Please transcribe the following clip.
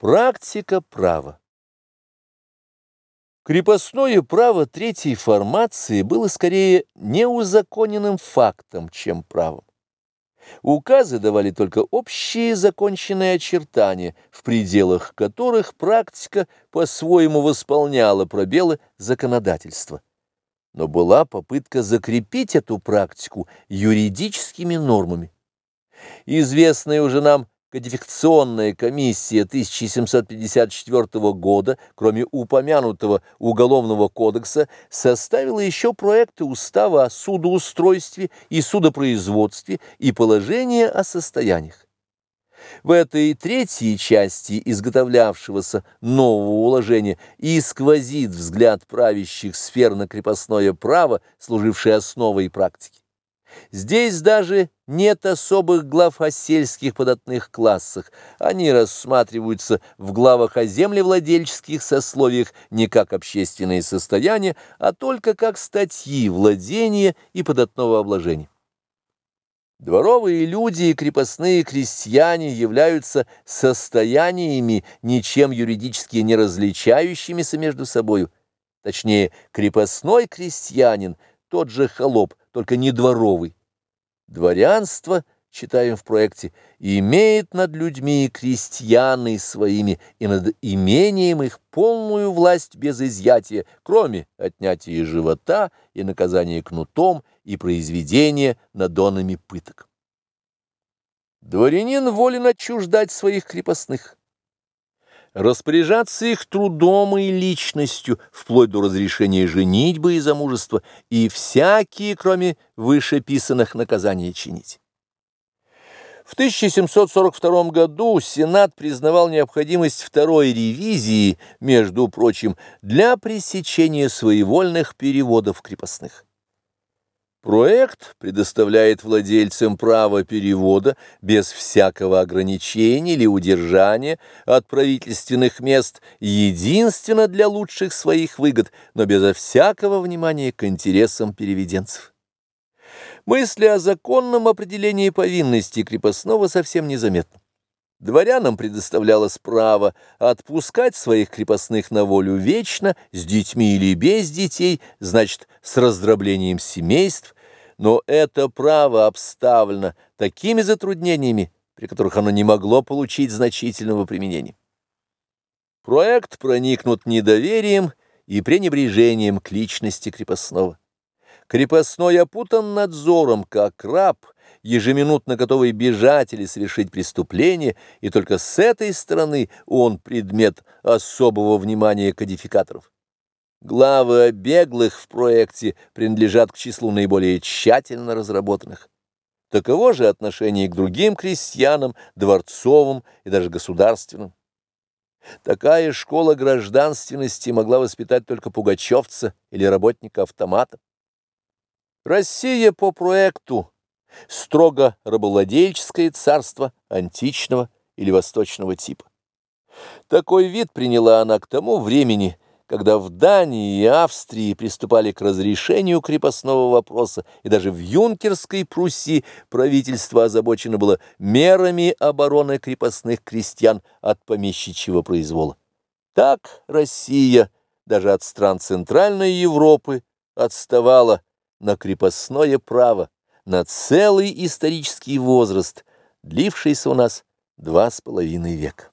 Практика права. Крепостное право третьей формации было скорее неузаконенным фактом, чем правом. Указы давали только общие законченные очертания, в пределах которых практика по-своему восполняла пробелы законодательства. Но была попытка закрепить эту практику юридическими нормами. Известная уже нам Кодификационная комиссия 1754 года, кроме упомянутого Уголовного кодекса, составила еще проекты устава о судоустройстве и судопроизводстве и положения о состояниях. В этой третьей части изготовлявшегося нового уложения и сквозит взгляд правящих сфер на крепостное право, служившее основой практики. Здесь даже нет особых глав о сельских податных классах. Они рассматриваются в главах о землевладельческих сословиях не как общественные состояния, а только как статьи владения и податного обложения. Дворовые люди и крепостные крестьяне являются состояниями, ничем юридически не различающимися между собою. Точнее, крепостной крестьянин, тот же холоп, только не дворовый. Дворянство, читаем в проекте, имеет над людьми и крестьяны своими и над имением их полную власть без изъятия, кроме отнятия живота и наказания кнутом и произведения надонами пыток. Дворянин волен отчуждать своих крепостных распоряжаться их трудом и личностью, вплоть до разрешения женитьбы и замужества, и всякие, кроме вышеписанных, наказания чинить. В 1742 году Сенат признавал необходимость второй ревизии, между прочим, для пресечения своевольных переводов крепостных. Проект предоставляет владельцам право перевода без всякого ограничения или удержания от правительственных мест единственно для лучших своих выгод, но безо всякого внимания к интересам переведенцев. Мысли о законном определении повинности крепостного совсем незаметны. Дворянам предоставлялось право отпускать своих крепостных на волю вечно, с детьми или без детей, значит, с раздроблением семейств, но это право обставлено такими затруднениями, при которых оно не могло получить значительного применения. Проект проникнут недоверием и пренебрежением к личности крепостного. Крепостной опутан надзором, как раб – ежеминутно готовый бежать или совершить преступление, и только с этой стороны он предмет особого внимания кодификаторов. Главы о беглых в проекте принадлежат к числу наиболее тщательно разработанных. Таково же отношение к другим крестьянам, дворцовым и даже государственным. Такая школа гражданственности могла воспитать только пугачевца или работника автомата. Россия по проекту строго рабовладельческое царство античного или восточного типа. Такой вид приняла она к тому времени, когда в Дании и Австрии приступали к разрешению крепостного вопроса, и даже в юнкерской Пруссии правительство озабочено было мерами обороны крепостных крестьян от помещичьего произвола. Так Россия даже от стран Центральной Европы отставала на крепостное право, на целый исторический возраст, длившийся у нас два с половиной века.